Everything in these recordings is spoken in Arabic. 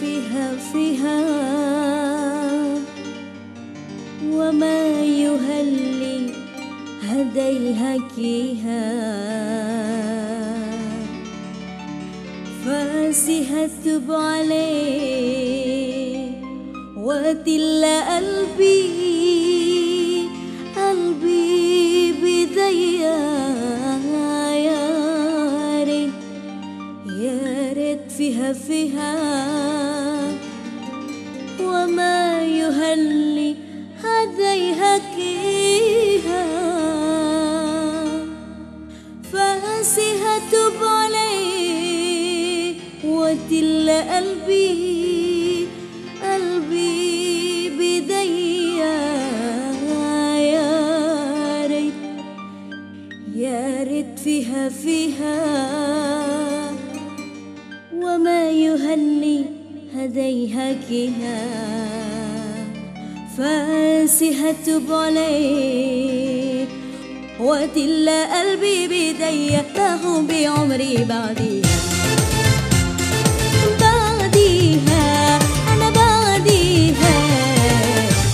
فيها فيها وما يهلي هديها كيها فاسها تب عليه وتل قلبي قلبي ريت فيها فيها وما يهلي هديها كيها. فاسها تب عليه وتل قلبي قلبي بديا يا ريت يا ريت فيها فيها وما يهني فاسها تب عليه وتل قلبي بديا له بعمري بعديها. بعديها أنا بعديها.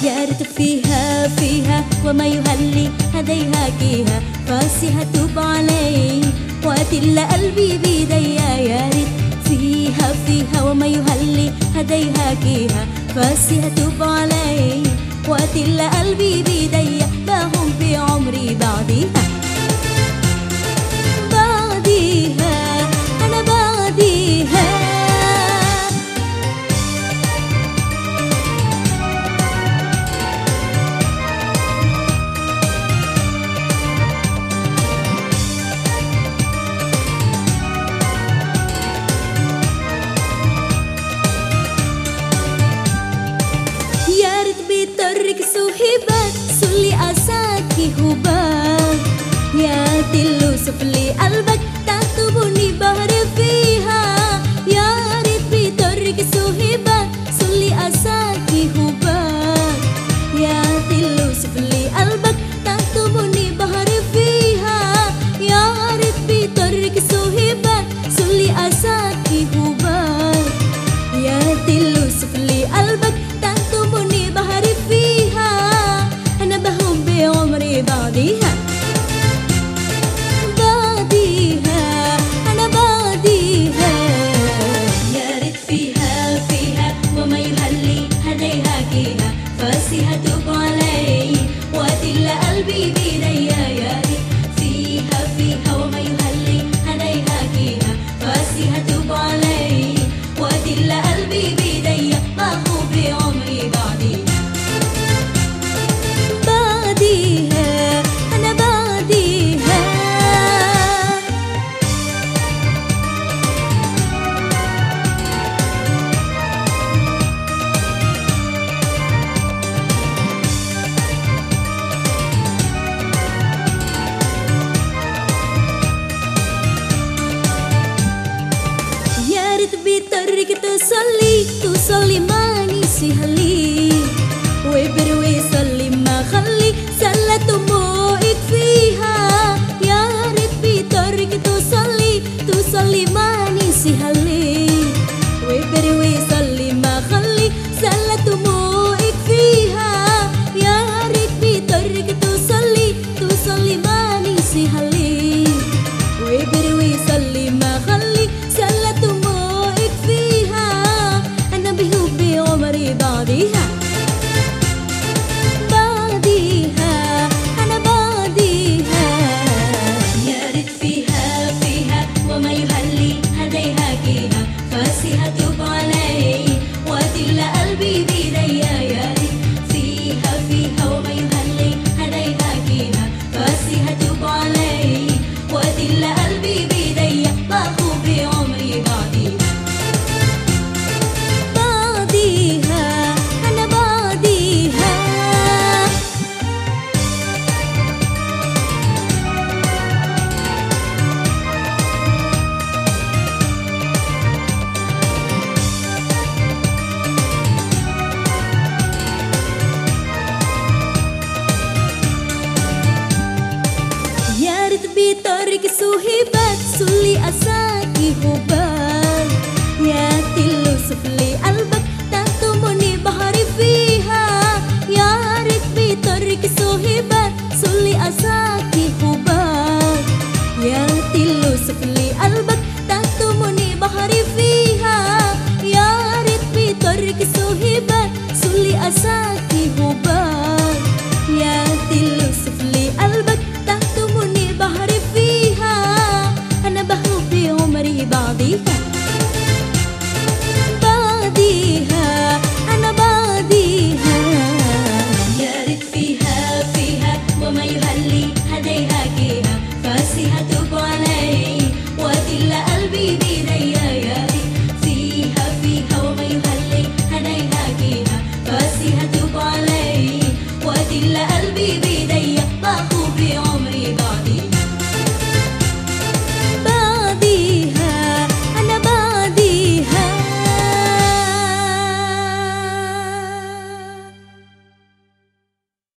يا ريت فيها فيها وما يهلي فاسها قلبي بيديا يا ريت فيها فيها وما يهلي هديها كيها. فاسها تب علي وأتل قلبي بيديا لهم في عمري بعديها rik suhibat suli asaki hubah. Ya tilu sufli albak فاسها تب علي وأتل وبروي صلي ما خلي سلة دموعك يا ريت بطريق سهبات سلي أساكي هبات